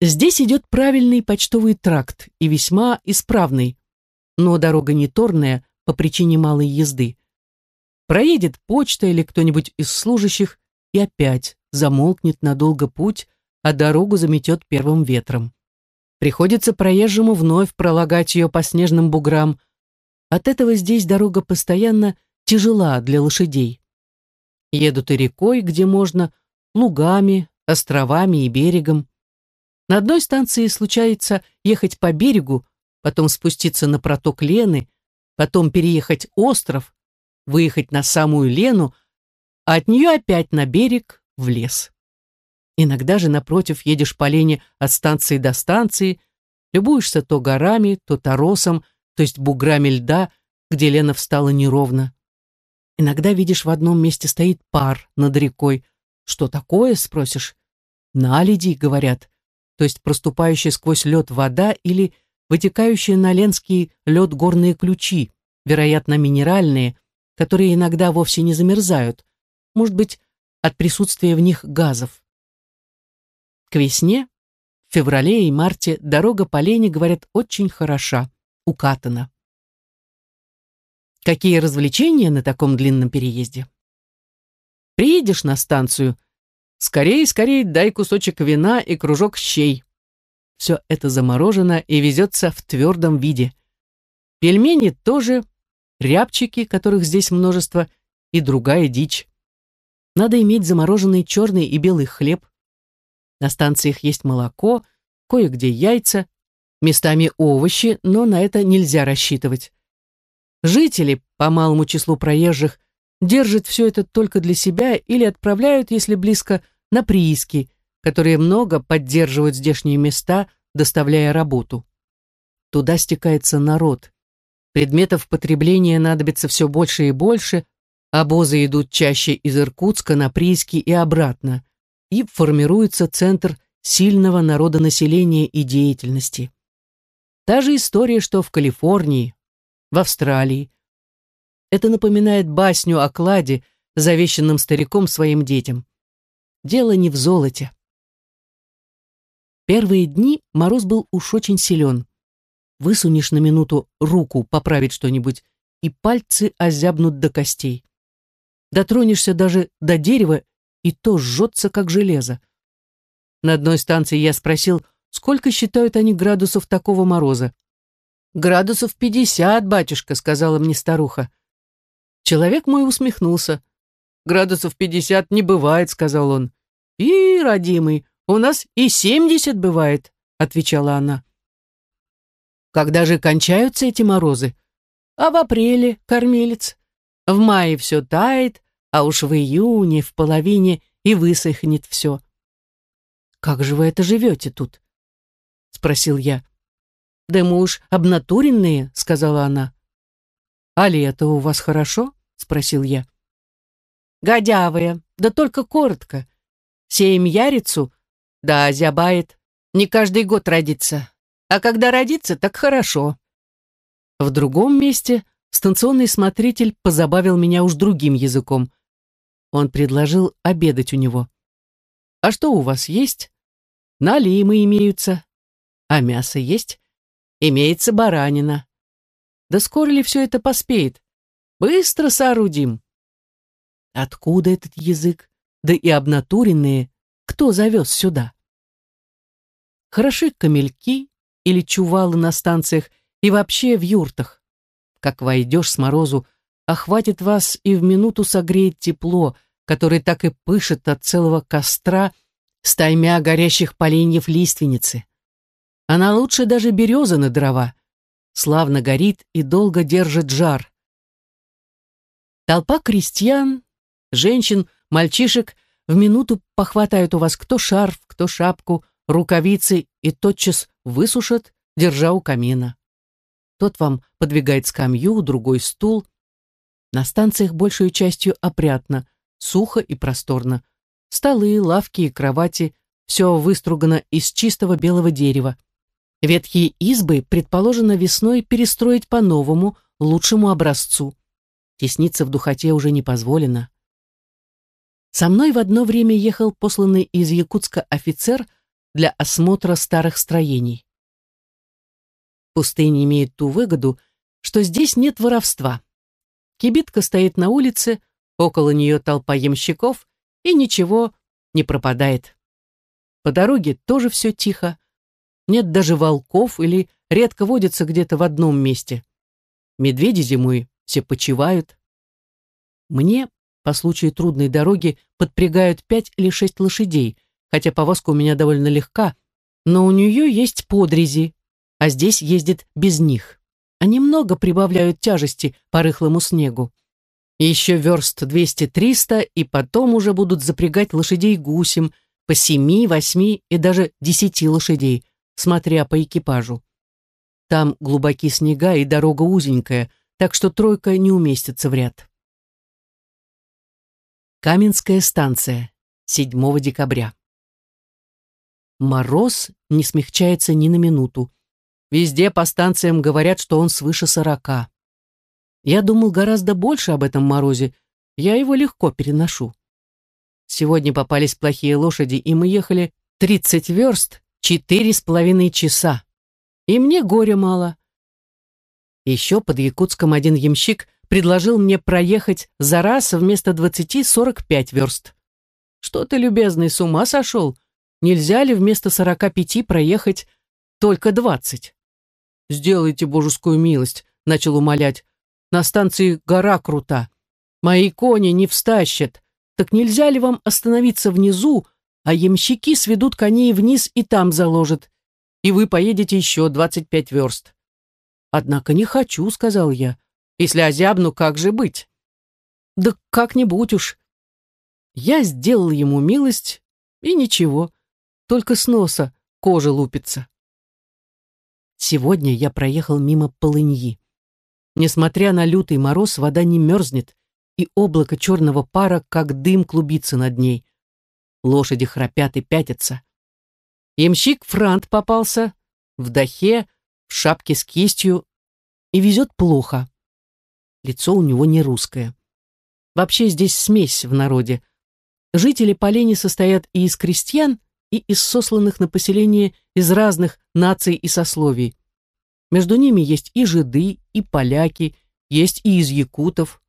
Здесь идет правильный почтовый тракт и весьма исправный, но дорога не торная по причине малой езды. Проедет почта или кто-нибудь из служащих и опять замолкнет надолго путь, а дорогу заметет первым ветром. Приходится проезжему вновь пролагать ее по снежным буграм. От этого здесь дорога постоянно тяжела для лошадей. Едут и рекой, где можно, лугами, островами и берегом. На одной станции случается ехать по берегу, потом спуститься на проток Лены, потом переехать остров, выехать на самую Лену, а от нее опять на берег, в лес. Иногда же, напротив, едешь по Лене от станции до станции, любуешься то горами, то торосом, то есть буграми льда, где Лена встала неровно. Иногда видишь, в одном месте стоит пар над рекой. Что такое, спросишь? Наледи, говорят, то есть проступающая сквозь лед вода или вытекающие на Ленский лед горные ключи, вероятно, минеральные, которые иногда вовсе не замерзают, может быть, от присутствия в них газов. К весне, в феврале и марте дорога по Лене, говорят, очень хороша, укатана. Какие развлечения на таком длинном переезде? Приедешь на станцию, скорее, скорее дай кусочек вина и кружок щей. Все это заморожено и везется в твердом виде. Пельмени тоже, рябчики, которых здесь множество, и другая дичь. Надо иметь замороженный черный и белый хлеб. На станциях есть молоко, кое-где яйца, местами овощи, но на это нельзя рассчитывать. Жители, по малому числу проезжих, держат все это только для себя или отправляют, если близко, на прииски, которые много поддерживают здешние места, доставляя работу. Туда стекается народ. Предметов потребления надобится все больше и больше, обозы идут чаще из Иркутска на прииски и обратно, и формируется центр сильного народонаселения и деятельности. Та же история, что в Калифорнии, в Австралии. Это напоминает басню о кладе, завещанном стариком своим детям. Дело не в золоте. Первые дни мороз был уж очень силен. Высунешь на минуту руку поправить что-нибудь, и пальцы озябнут до костей. Дотронешься даже до дерева, и то жжется, как железо. На одной станции я спросил, сколько считают они градусов такого мороза. «Градусов пятьдесят, батюшка», — сказала мне старуха. Человек мой усмехнулся. «Градусов пятьдесят не бывает», — сказал он. «И, родимый, у нас и семьдесят бывает», — отвечала она. «Когда же кончаются эти морозы?» «А в апреле, кормилец. В мае все тает, а уж в июне, в половине и высохнет все». «Как же вы это живете тут?» — спросил я. «Да мы уж обнатуренные», — сказала она. «А лето у вас хорошо?» — спросил я. «Годявые, да только коротко. Сеем ярицу, да зябает. Не каждый год родится. А когда родится, так хорошо». В другом месте станционный смотритель позабавил меня уж другим языком. Он предложил обедать у него. «А что у вас есть?» «Налимы имеются». «А мясо есть?» имеется баранина. Да скоро ли все это поспеет? Быстро соорудим. Откуда этот язык? Да и обнатуренные, кто завез сюда? Хороши камельки или чувалы на станциях и вообще в юртах. Как войдешь с морозу, охватит вас и в минуту согреет тепло, которое так и пышет от целого костра стаймя горящих поленьев лиственницы. Она лучше даже березы на дрова. Славно горит и долго держит жар. Толпа крестьян, женщин, мальчишек в минуту похватают у вас кто шарф, кто шапку, рукавицы и тотчас высушат, держа у камина. Тот вам подвигает скамью, другой стул. На станциях большей частью опрятно, сухо и просторно. Столы, лавки и кровати — все выстругано из чистого белого дерева. Ветхие избы предположено весной перестроить по новому, лучшему образцу. Тесниться в духоте уже не позволено. Со мной в одно время ехал посланный из Якутска офицер, для осмотра старых строений. Пустыня имеет ту выгоду, что здесь нет воровства. Кибитка стоит на улице, около нее толпа ямщиков, и ничего не пропадает. По дороге тоже все тихо. Нет даже волков или редко водятся где-то в одном месте. Медведи зимой все почивают. Мне по случаю трудной дороги подпрягают пять или шесть лошадей, хотя повозка у меня довольно легка, но у нее есть подрези, а здесь ездит без них. Они много прибавляют тяжести по рыхлому снегу. Еще верст 200-300, и потом уже будут запрягать лошадей гусем по семи, восьми и даже десяти лошадей, смотря по экипажу. Там глубокие снега и дорога узенькая, так что тройка не уместится в ряд. Каменская станция, 7 декабря. Мороз не смягчается ни на минуту. Везде по станциям говорят, что он свыше сорока. Я думал гораздо больше об этом морозе. Я его легко переношу. Сегодня попались плохие лошади, и мы ехали 30 верст, четыре с половиной часа. И мне горя мало. Еще под Якутском один ямщик предложил мне проехать за раз вместо 20-45 верст. Что ты, любезный, с ума сошел? Нельзя ли вместо 45 проехать только 20? Сделайте божескую милость, начал умолять. На станции гора крута. Мои кони не встащат. Так нельзя ли вам остановиться внизу, а ямщики сведут коней вниз и там заложат, и вы поедете еще двадцать пять верст. Однако не хочу, сказал я. Если озябну, как же быть? Да как-нибудь уж. Я сделал ему милость, и ничего, только с носа кожа лупится. Сегодня я проехал мимо полыньи. Несмотря на лютый мороз, вода не мерзнет, и облако черного пара, как дым, клубится над ней. Лошади храпят и пятятся. Ямщик Франт попался в дахе, в шапке с кистью, и везет плохо. Лицо у него не русское. Вообще здесь смесь в народе. Жители Полени состоят и из крестьян, и из сосланных на поселение из разных наций и сословий. Между ними есть и жиды, и поляки, есть и из якутов.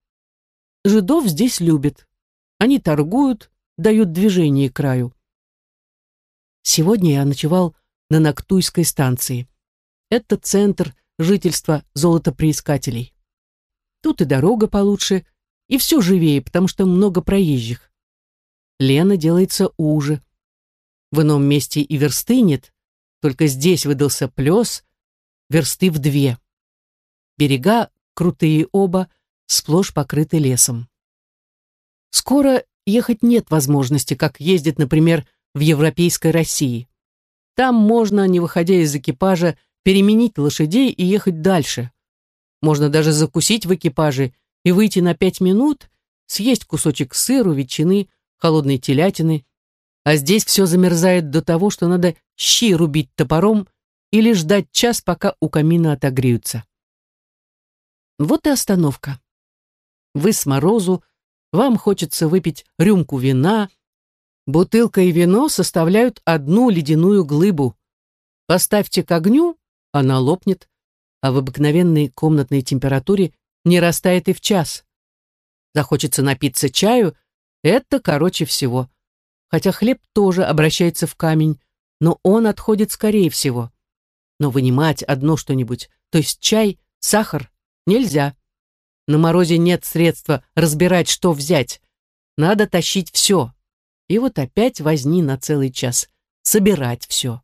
Жидов здесь любят. Они торгуют, дают движение краю. Сегодня я ночевал на Нактуйской станции. Это центр жительства золотоприискателей. Тут и дорога получше, и все живее, потому что много проезжих. Лена делается уже. В ином месте и версты нет, только здесь выдался плес, версты в две. Берега, крутые оба, сплошь покрыты лесом. Скоро ехать нет возможности, как ездит, например, в европейской России. Там можно, не выходя из экипажа, переменить лошадей и ехать дальше. Можно даже закусить в экипаже и выйти на пять минут, съесть кусочек сыру, ветчины, холодной телятины. А здесь все замерзает до того, что надо щи рубить топором или ждать час, пока у камина отогреются. Вот и остановка. Вы с морозу, вам хочется выпить рюмку вина, бутылка и вино составляют одну ледяную глыбу. Поставьте к огню, она лопнет, а в обыкновенной комнатной температуре не растает и в час. Захочется напиться чаю, это короче всего. Хотя хлеб тоже обращается в камень, но он отходит скорее всего. Но вынимать одно что-нибудь, то есть чай, сахар, нельзя. На морозе нет средства разбирать, что взять. Надо тащить все. И вот опять возни на целый час. Собирать все.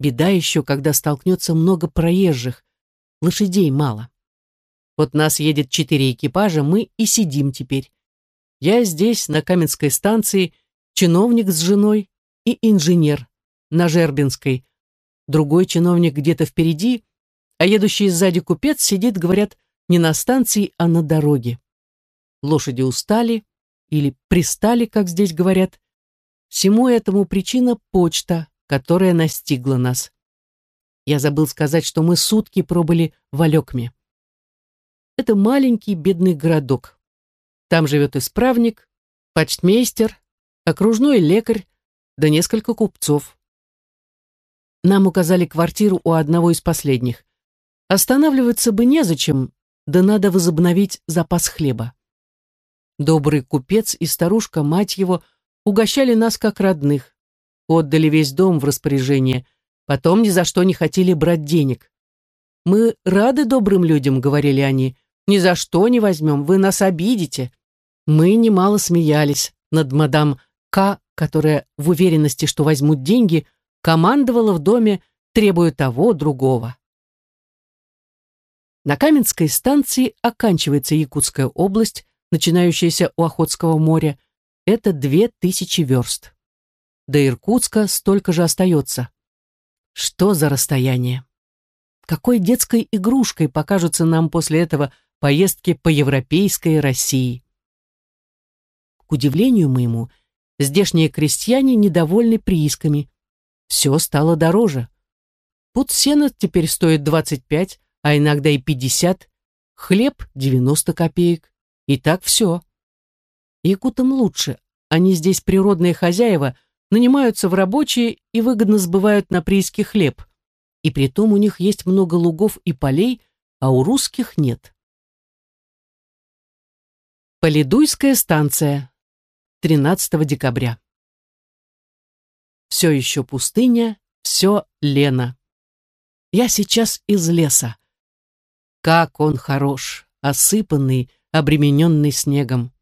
Беда еще, когда столкнется много проезжих. Лошадей мало. Вот нас едет четыре экипажа, мы и сидим теперь. Я здесь, на Каменской станции, чиновник с женой и инженер на Жербинской, другой чиновник где-то впереди, а едущий сзади купец сидит, говорят, не на станции, а на дороге. Лошади устали или пристали, как здесь говорят. Всему этому причина почта, которая настигла нас. Я забыл сказать, что мы сутки пробыли в Алекме. Это маленький бедный городок. Там живет исправник, почтмейстер, окружной лекарь, да несколько купцов. Нам указали квартиру у одного из последних. Останавливаться бы незачем, да надо возобновить запас хлеба. Добрый купец и старушка, мать его, угощали нас как родных, отдали весь дом в распоряжение, потом ни за что не хотели брать денег. «Мы рады добрым людям», — говорили они, — «ни за что не возьмем, вы нас обидите». Мы немало смеялись над мадам К, которая в уверенности, что возьмут деньги, командовала в доме, требуя того, другого. На Каменской станции оканчивается Якутская область, начинающаяся у Охотского моря. Это две тысячи верст. До Иркутска столько же остается. Что за расстояние? Какой детской игрушкой покажутся нам после этого поездки по европейской России? К удивлению моему, здешние крестьяне недовольны приисками. Все стало дороже. Пуд сена теперь стоит 25, а иногда и 50, хлеб 90 копеек. И так все. Якутам лучше. Они здесь природные хозяева, нанимаются в рабочие и выгодно сбывают на прииски хлеб. И притом у них есть много лугов и полей, а у русских нет. Полидуйская станция. 13 декабря. Все еще пустыня, все лено. Я сейчас из леса. Как он хорош, осыпанный, обремененный снегом.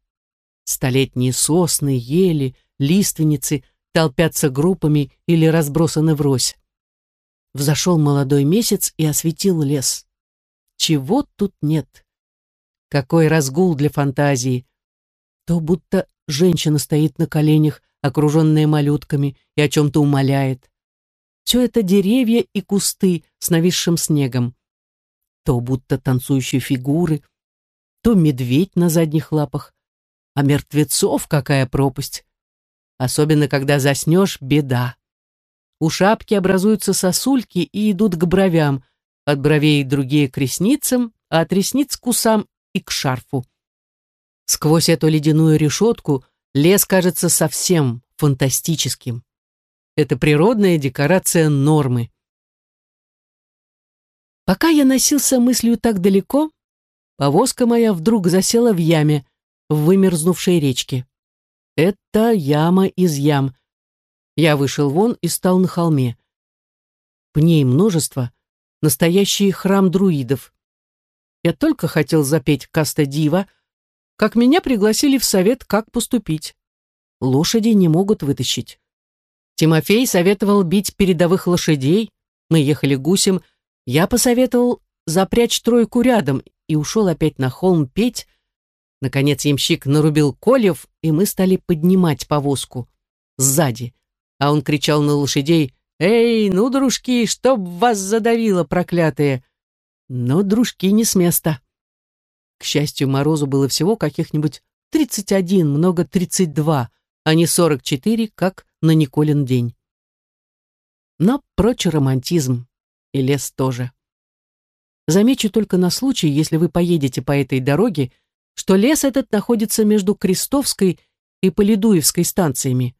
Столетние сосны, ели, лиственницы толпятся группами или разбросаны врозь. Взошел молодой месяц и осветил лес. Чего тут нет? Какой разгул для фантазии! То будто женщина стоит на коленях, окруженная малютками, и о чем-то умоляет. Все это деревья и кусты с нависшим снегом то будто танцующие фигуры, то медведь на задних лапах, а мертвецов какая пропасть. Особенно, когда заснешь, беда. У шапки образуются сосульки и идут к бровям, от бровей другие к ресницам, а от ресниц к усам и к шарфу. Сквозь эту ледяную решетку лес кажется совсем фантастическим. Это природная декорация нормы. Пока я носился мыслью так далеко, повозка моя вдруг засела в яме, в вымерзнувшей речке. Это яма из ям. Я вышел вон и стал на холме. Пней множество, настоящий храм друидов. Я только хотел запеть Каста Дива, как меня пригласили в совет, как поступить. Лошади не могут вытащить. Тимофей советовал бить передовых лошадей, мы ехали гусем, я посоветовал запрячь тройку рядом и ушел опять на холм петь. Наконец ямщик нарубил колев, и мы стали поднимать повозку. Сзади. А он кричал на лошадей «Эй, ну, дружки, чтоб вас задавило, проклятые!» Но дружки не с места. К счастью, Морозу было всего каких-нибудь 31, много 32, а не 44, как на Николин день. Но прочь романтизм и лес тоже. Замечу только на случай, если вы поедете по этой дороге, что лес этот находится между Крестовской и Полидуевской станциями.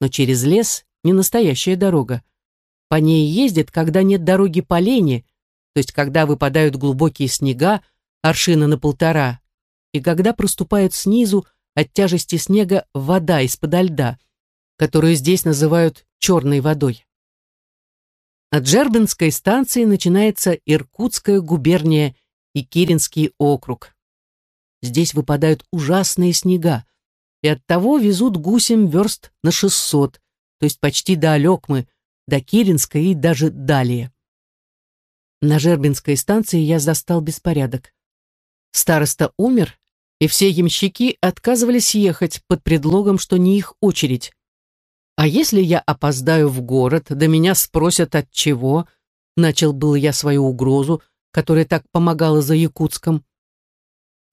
Но через лес не настоящая дорога. По ней ездят, когда нет дороги по лени, то есть когда выпадают глубокие снега, аршина на полтора, и когда проступает снизу от тяжести снега вода из-под льда, которую здесь называют черной водой. От Джербинской станции начинается Иркутская губерния и Киринский округ. Здесь выпадают ужасные снега, и оттого везут гусем верст на 600, то есть почти до Алекмы, до Киринской и даже далее. На Жербинской станции я застал беспорядок. Староста умер, и все ямщики отказывались ехать под предлогом, что не их очередь. А если я опоздаю в город, да меня спросят от чего, начал был я свою угрозу, которая так помогала за Якутском.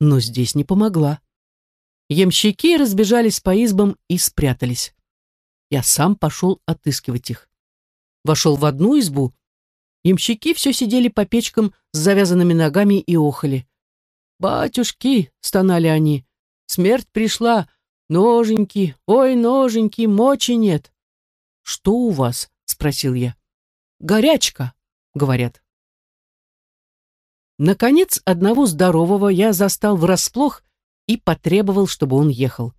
Но здесь не помогла. Ямщики разбежались по избам и спрятались. Я сам пошел отыскивать их. Вошел в одну избу. Ямщики все сидели по печкам с завязанными ногами и охали. «Батюшки!» — стонали они. «Смерть пришла! Ноженьки, ой, ноженьки, мочи нет. Что у вас? спросил я. горячка, говорят. Наконец, одного здорового я застал врасплох и потребовал, чтобы он ехал.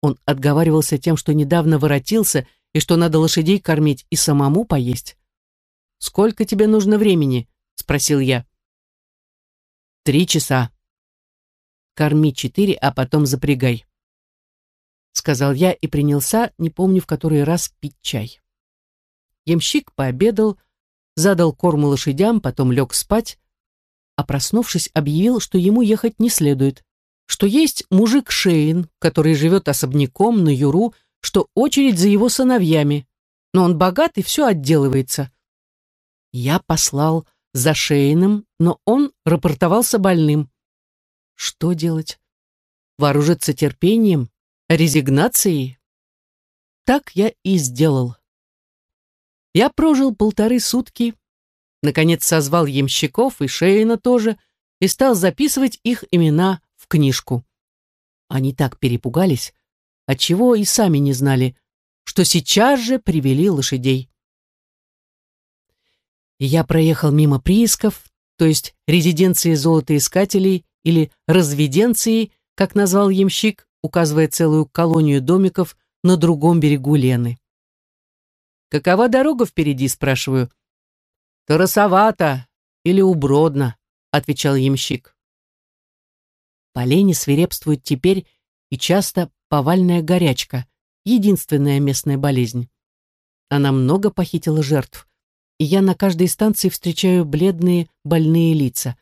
Он отговаривался тем, что недавно воротился и что надо лошадей кормить и самому поесть. «Сколько тебе нужно времени?» — спросил я. «Три часа». «Корми четыре, а потом запрягай», — сказал я и принялся, не помню в который раз, пить чай. Ямщик пообедал, задал корму лошадям, потом лег спать, а проснувшись, объявил, что ему ехать не следует, что есть мужик Шейн, который живет особняком на Юру, что очередь за его сыновьями, но он богат и все отделывается. Я послал за Шейном, но он рапортовался больным. Что делать? Вооружиться терпением? Резигнацией? Так я и сделал. Я прожил полторы сутки, наконец созвал ямщиков и Шейна тоже и стал записывать их имена в книжку. Они так перепугались, отчего и сами не знали, что сейчас же привели лошадей. я проехал мимо приисков, то есть резиденции золотоискателей или разведенции, как назвал ямщик, указывая целую колонию домиков на другом берегу Лены. «Какова дорога впереди?» – спрашиваю. «Тарасовато или убродно», — отвечал ямщик. По лени свирепствует теперь и часто повальная горячка, единственная местная болезнь. Она много похитила жертв, и я на каждой станции встречаю бледные больные лица.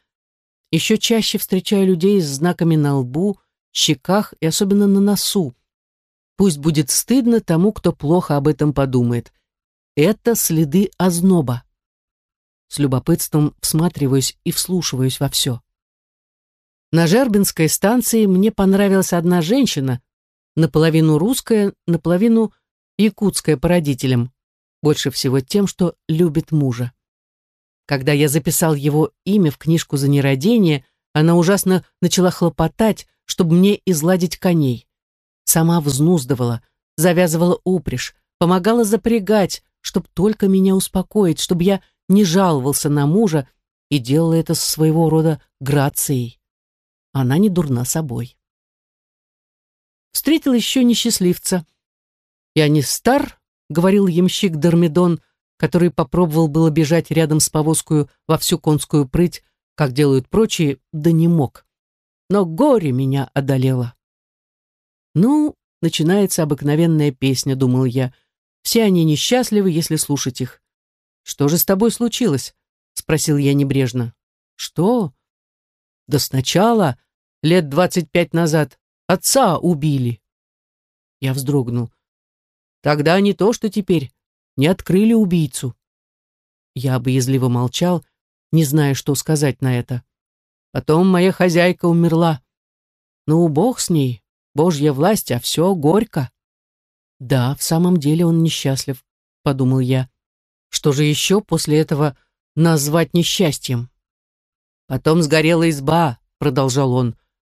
Еще чаще встречаю людей с знаками на лбу, щеках и особенно на носу. Пусть будет стыдно тому, кто плохо об этом подумает. Это следы озноба. С любопытством всматриваюсь и вслушиваюсь во все. На Жербинской станции мне понравилась одна женщина, наполовину русская, наполовину якутская по родителям, больше всего тем, что любит мужа. Когда я записал его имя в книжку за нерадение, она ужасно начала хлопотать, чтобы мне изладить коней. Сама взнуздывала, завязывала упряжь, помогала запрягать, чтобы только меня успокоить, чтобы я не жаловался на мужа и делала это с своего рода грацией. Она не дурна собой. Встретил еще несчастливца. «Я не стар», — говорил ямщик Дормидон, который попробовал было бежать рядом с повозкою во всю конскую прыть, как делают прочие, да не мог. Но горе меня одолело. Ну, начинается обыкновенная песня, думал я. Все они несчастливы, если слушать их. «Что же с тобой случилось?» — спросил я небрежно. «Что?» «Да сначала, лет двадцать пять назад, отца убили». Я вздрогнул. «Тогда не то, что теперь. Не открыли убийцу». Я боязливо молчал, не зная, что сказать на это. Потом моя хозяйка умерла. Ну, бог с ней, божья власть, а все горько. Да, в самом деле он несчастлив, подумал я. Что же еще после этого назвать несчастьем? Потом сгорела изба, продолжал он,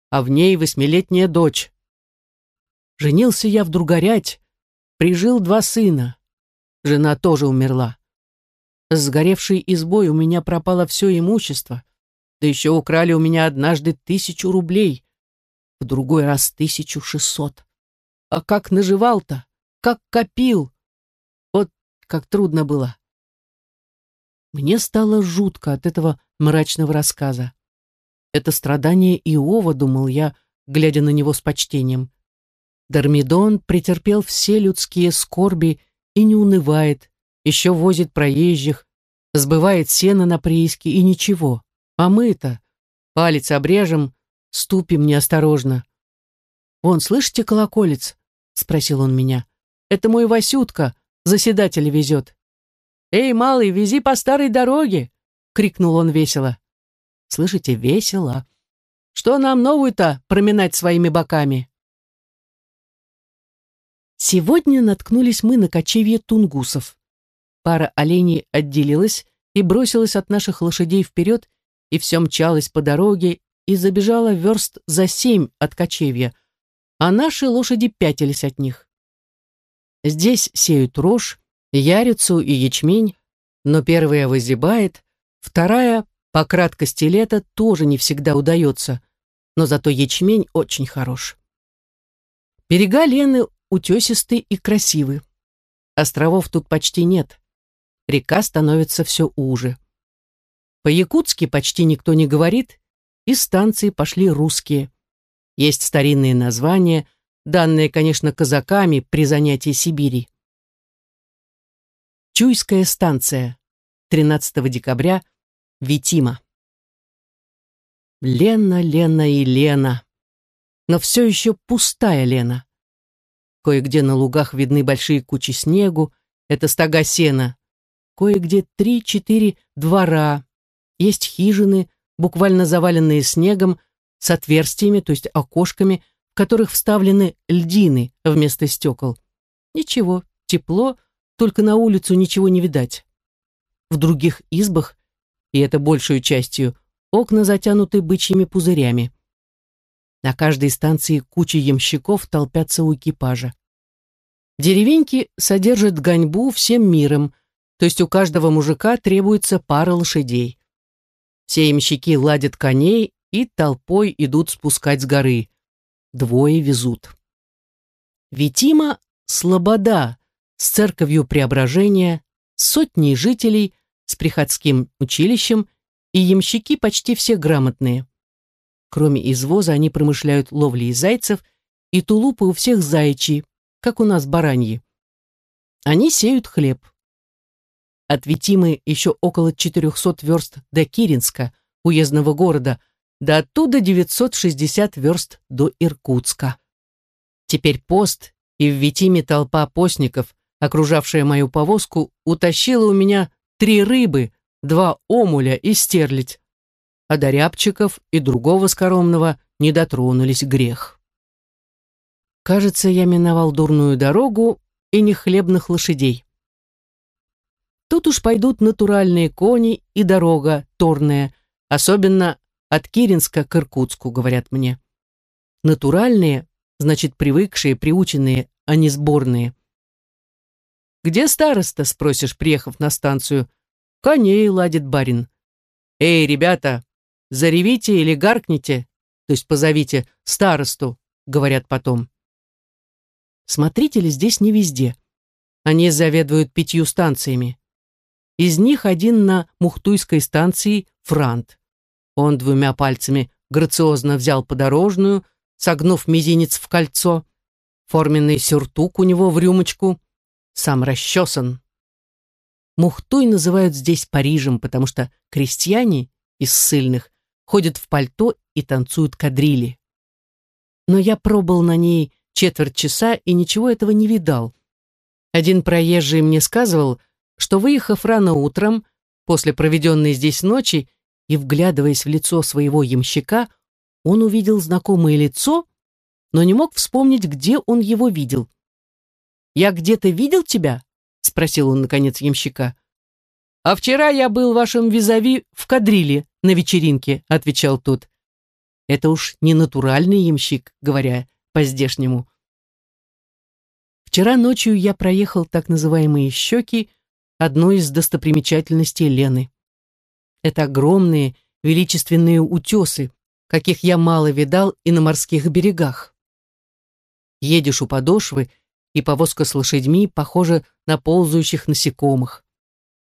а в ней восьмилетняя дочь. Женился я вдруг горять, прижил два сына. Жена тоже умерла. С сгоревшей избой у меня пропало все имущество, да еще украли у меня однажды тысячу рублей, в другой раз тысячу шестьсот. А как наживал-то, как копил, вот как трудно было. Мне стало жутко от этого мрачного рассказа. Это страдание Иова, думал я, глядя на него с почтением. Дармидон претерпел все людские скорби и не унывает, еще возит проезжих, сбывает сено на прииске и ничего. А мы-то палец обрежем, ступим неосторожно. «Вон, слышите колоколец?» — спросил он меня. «Это мой Васютка, заседателя везет. «Эй, малый, вези по старой дороге!» — крикнул он весело. «Слышите, весело. Что нам новую-то проминать своими боками?» Сегодня наткнулись мы на кочевье тунгусов. Пара оленей отделилась и бросилась от наших лошадей вперед, и все мчалось по дороге и забежала верст за семь от кочевья, а наши лошади пятились от них. Здесь сеют рожь, ярицу и ячмень, но первая вызябает, вторая, по краткости лета, тоже не всегда удается, но зато ячмень очень хорош. Берега Лены утесисты и красивы. Островов тут почти нет. Река становится все уже. По-якутски почти никто не говорит, и станции пошли русские. Есть старинные названия, данные, конечно, казаками при занятии Сибири. Чуйская станция. 13 декабря. Витима. Лена, Лена и Лена. Но все еще пустая Лена. Кое-где на лугах видны большие кучи снегу, это стога сена. Кое-где три-четыре двора. Есть хижины, буквально заваленные снегом, с отверстиями, то есть окошками, в которых вставлены льдины вместо стекол. Ничего, тепло, только на улицу ничего не видать. В других избах, и это большую частью, окна затянуты бычьими пузырями. На каждой станции куча ямщиков толпятся у экипажа. Деревеньки содержат гоньбу всем миром, то есть у каждого мужика требуется пара лошадей. Все ямщики ладят коней и толпой идут спускать с горы. Двое везут. Витима — слобода с церковью Преображения, сотней жителей, с приходским училищем, и ямщики почти все грамотные. Кроме извоза они промышляют ловлей зайцев, и тулупы у всех заячьи, как у нас бараньи. Они сеют хлеб. От Витимы еще около 400 верст до Киринска, уездного города, да оттуда 960 верст до Иркутска. Теперь пост, и в Витиме толпа постников, окружавшая мою повозку, утащила у меня три рыбы, два омуля и стерлядь. А до рябчиков и другого скоромного не дотронулись грех. Кажется, я миновал дурную дорогу и нехлебных лошадей. Тут уж пойдут натуральные кони и дорога торная, особенно от Киринска к Иркутску, говорят мне. Натуральные, значит, привыкшие, приученные, а не сборные. «Где староста?» — спросишь, приехав на станцию. «Коней ладит барин». «Эй, ребята, заревите или гаркните, то есть позовите старосту», — говорят потом. Смотрители здесь не везде. Они заведуют пятью станциями. Из них один на Мухтуйской станции Франт. Он двумя пальцами грациозно взял подорожную, согнув мизинец в кольцо. Форменный сюртук у него в рюмочку. Сам расчесан. Мухтуй называют здесь Парижем, потому что крестьяне из ссыльных ходят в пальто и танцуют кадрили. Но я пробыл на ней четверть часа и ничего этого не видал. Один проезжий мне сказывал, что, выехав рано утром, после проведенной здесь ночи, и вглядываясь в лицо своего ямщика, он увидел знакомое лицо, но не мог вспомнить, где он его видел. «Я где-то видел тебя?» — спросил он, наконец, ямщика. «А вчера я был вашим визави в кадриле на вечеринке», — отвечал тот. «Это уж не натуральный ямщик, говоря по-здешнему». Вчера ночью я проехал так называемые щеки, одной из достопримечательностей Лены. Это огромные, величественные утесы, каких я мало видал и на морских берегах. Едешь у подошвы, и повозка с лошадьми похожа на ползающих насекомых.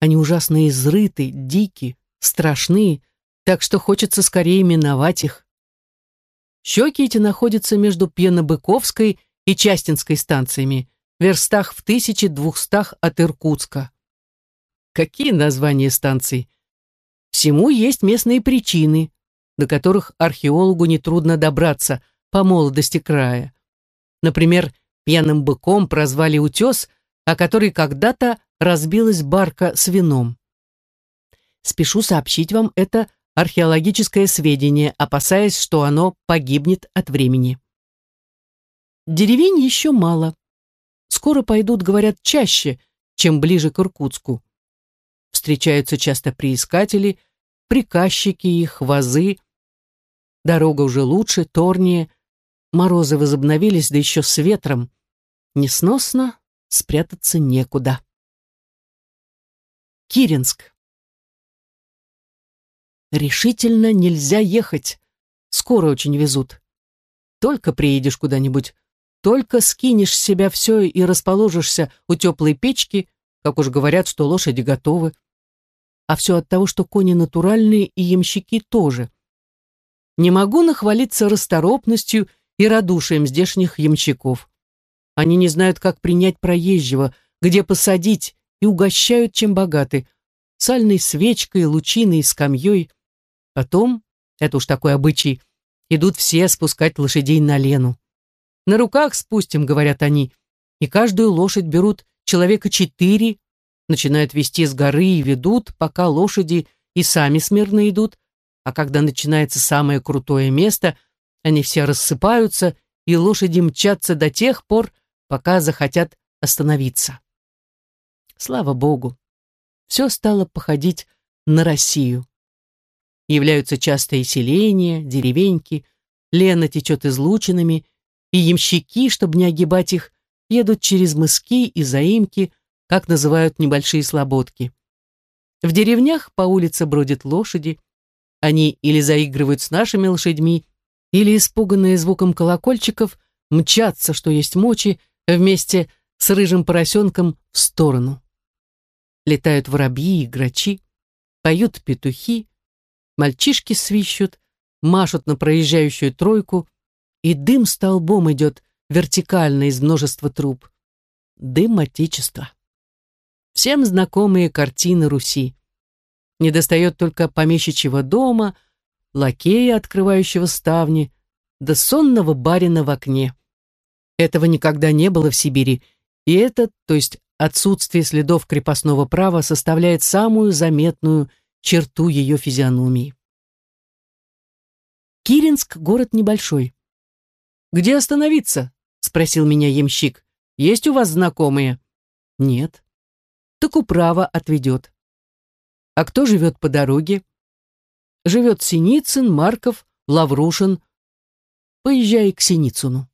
Они ужасно изрыты, дики, страшные, так что хочется скорее миновать их. Щеки эти находятся между Пьянобыковской и Частинской станциями, верстах в 1200 от Иркутска. Какие названия станций? Всему есть местные причины, до которых археологу нетрудно добраться по молодости края. Например, пьяным быком прозвали утес, о который когда-то разбилась барка с вином. Спешу сообщить вам это археологическое сведение, опасаясь, что оно погибнет от времени. Деревень еще мало. Скоро пойдут, говорят, чаще, чем ближе к Иркутску. Встречаются часто приискатели, приказчики их, вазы. Дорога уже лучше, торнее. Морозы возобновились, да еще с ветром. Несносно, спрятаться некуда. Киренск. Решительно нельзя ехать. Скоро очень везут. Только приедешь куда-нибудь, только скинешь с себя все и расположишься у теплой печки, как уж говорят, что лошади готовы. А все от того, что кони натуральные и ямщики тоже. Не могу нахвалиться расторопностью и радушием здешних ямщиков. Они не знают, как принять проезжего, где посадить, и угощают, чем богаты, сальной свечкой, лучиной, скамьей. Потом, это уж такой обычай, идут все спускать лошадей на лену. На руках спустим, говорят они, и каждую лошадь берут человека четыре, начинают вести с горы и ведут, пока лошади и сами смирно идут, а когда начинается самое крутое место, они все рассыпаются, и лошади мчатся до тех пор, пока захотят остановиться. Слава Богу, все стало походить на Россию. Являются частые селения, деревеньки, Лена течет излучинами, и ямщики, чтобы не огибать их, едут через мыски и заимки, как называют небольшие слободки. В деревнях по улице бродят лошади, они или заигрывают с нашими лошадьми, или, испуганные звуком колокольчиков, мчатся, что есть мочи, вместе с рыжим поросенком в сторону. Летают воробьи и грачи, поют петухи, мальчишки свищут, машут на проезжающую тройку, и дым столбом идет вертикально из множества труб. Дым Отечества. Всем знакомые картины Руси. Недостает только помещичьего дома, лакея, открывающего ставни, да сонного барина в окне. Этого никогда не было в Сибири, и это, то есть отсутствие следов крепостного права, составляет самую заметную черту ее физиономии. Киринск — город небольшой. «Где остановиться?» — спросил меня ямщик. «Есть у вас знакомые?» «Нет». «Так управа отведет». «А кто живет по дороге?» «Живет Синицын, Марков, Лаврушин. Поезжай к Синицыну».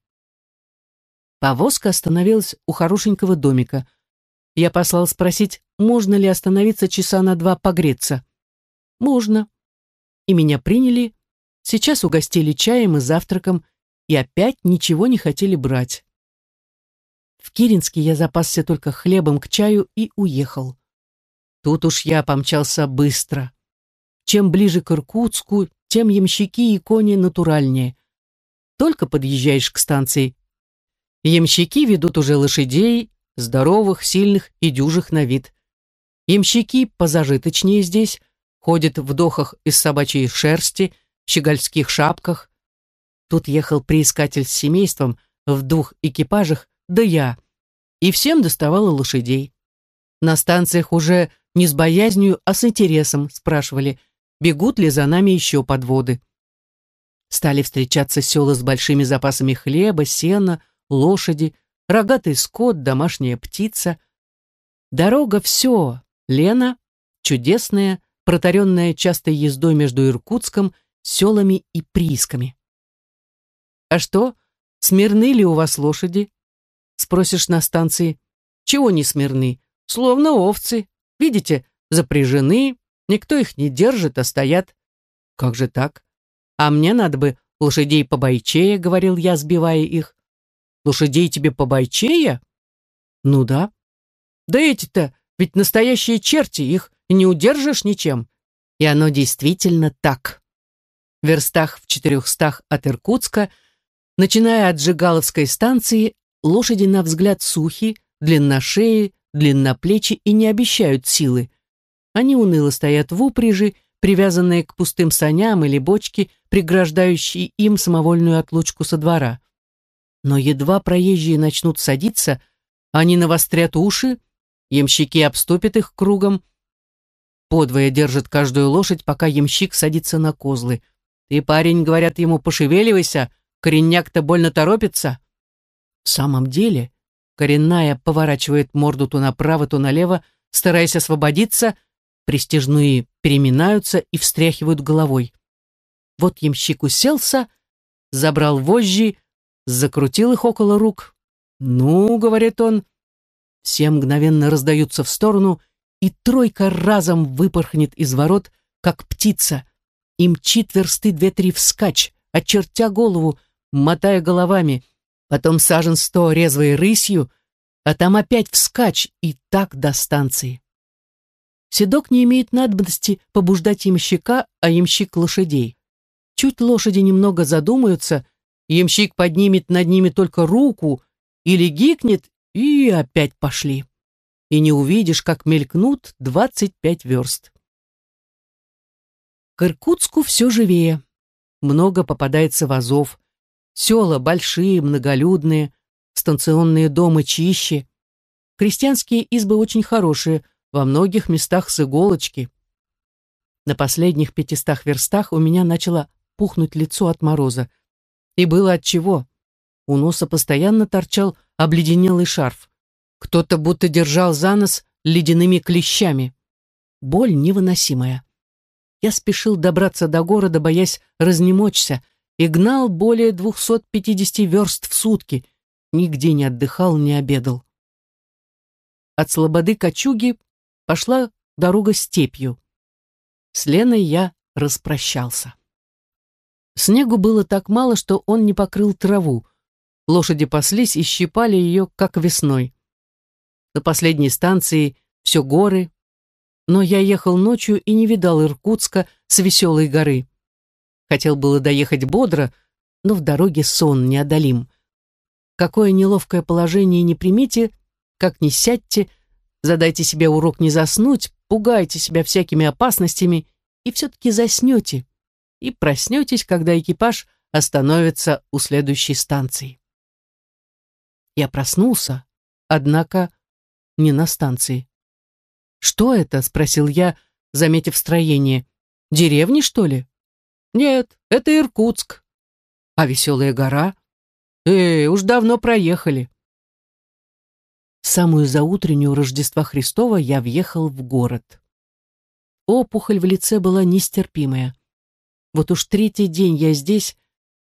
Повозка остановилась у хорошенького домика. Я послал спросить, можно ли остановиться часа на два погреться. Можно. И меня приняли, сейчас угостили чаем и завтраком, и опять ничего не хотели брать. В Киринске я запасся только хлебом к чаю и уехал. Тут уж я помчался быстро. Чем ближе к Иркутску, тем ямщики и кони натуральнее. Только подъезжаешь к станции. Ямщики ведут уже лошадей, здоровых, сильных и дюжих на вид. Ямщики позажиточнее здесь, ходят в дохах из собачьей шерсти, в щегольских шапках, Тут ехал приискатель с семейством в двух экипажах, да я. И всем доставало лошадей. На станциях уже не с боязнью, а с интересом спрашивали, бегут ли за нами еще подводы. Стали встречаться села с большими запасами хлеба, сена, лошади, рогатый скот, домашняя птица. Дорога все, Лена, чудесная, протаренная частой ездой между Иркутском, селами и приисками. «А что, смирны ли у вас лошади?» Спросишь на станции. «Чего не смирны? Словно овцы. Видите, запряжены, никто их не держит, а стоят. Как же так? А мне надо бы лошадей побойчее, говорил я, сбивая их. Лошадей тебе побойчее? Ну да. Да эти-то ведь настоящие черти, их не удержишь ничем. И оно действительно так. В верстах в четырехстах от Иркутска – Начиная от Жигаловской станции, лошади на взгляд сухи, длинна шеи, длинна плечи и не обещают силы. Они уныло стоят в упряжи, привязанные к пустым саням или бочке, преграждающие им самовольную отлучку со двора. Но едва проезжие начнут садиться, они навострят уши, ямщики обступят их кругом, подвое держат каждую лошадь, пока ямщик садится на козлы. «Ты, парень, — говорят ему, — пошевеливайся, Коренняк-то больно торопится. В самом деле, коренная поворачивает морду то направо, то налево, стараясь освободиться, престижные переминаются и встряхивают головой. Вот ямщик уселся, забрал вожжи, закрутил их около рук. «Ну, — говорит он, — все мгновенно раздаются в сторону, и тройка разом выпорхнет из ворот, как птица, и мчит версты две-три вскачь, очертя голову, мотая головами, потом сажен сто резвой рысью, а там опять вскачь и так до станции. Седок не имеет надобности побуждать ямщика, а ямщик лошадей. Чуть лошади немного задумаются, ямщик поднимет над ними только руку или гикнет, и опять пошли. И не увидишь, как мелькнут двадцать пять верст. К Иркутску все живее. Много попадается вазов. Села большие, многолюдные, станционные дома чище. Крестьянские избы очень хорошие, во многих местах с иголочки. На последних пятистах верстах у меня начало пухнуть лицо от мороза. И было от чего. У носа постоянно торчал обледенелый шарф. Кто-то будто держал за нос ледяными клещами. Боль невыносимая. Я спешил добраться до города, боясь разнемочься, и гнал более 250 верст в сутки, нигде не отдыхал, не обедал. От слободы Кочуги пошла дорога степью. С Леной я распрощался. Снегу было так мало, что он не покрыл траву. Лошади паслись и щипали ее, как весной. На последней станции все горы, но я ехал ночью и не видал Иркутска с веселой горы. Хотел было доехать бодро, но в дороге сон неодолим. Какое неловкое положение не примите, как не сядьте, задайте себе урок не заснуть, пугайте себя всякими опасностями и все-таки заснете и проснетесь, когда экипаж остановится у следующей станции. Я проснулся, однако не на станции. «Что это?» — спросил я, заметив строение. «Деревни, что ли?» «Нет, это Иркутск». «А веселая гора?» «Эй, уж давно проехали». Самую заутреннюю Рождества Христова я въехал в город. Опухоль в лице была нестерпимая. Вот уж третий день я здесь,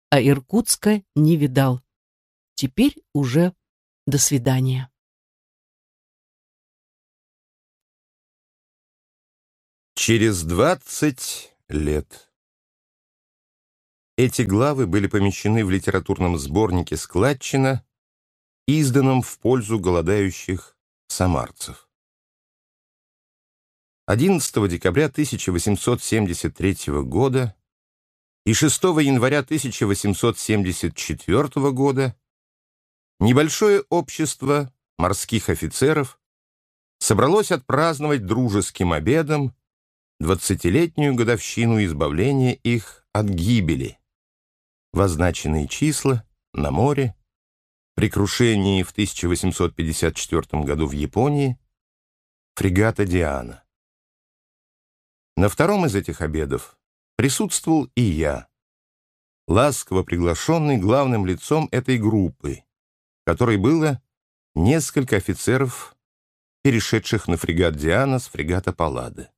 а Иркутска не видал. Теперь уже до свидания. Через двадцать лет. Эти главы были помещены в литературном сборнике «Складчина», изданном в пользу голодающих самарцев. 11 декабря 1873 года и 6 января 1874 года небольшое общество морских офицеров собралось отпраздновать дружеским обедом двадцатилетнюю годовщину избавления их от гибели. В означенные числа на море, при крушении в 1854 году в Японии, фрегата «Диана». На втором из этих обедов присутствовал и я, ласково приглашенный главным лицом этой группы, которой было несколько офицеров, перешедших на фрегат «Диана» с фрегата «Паллада».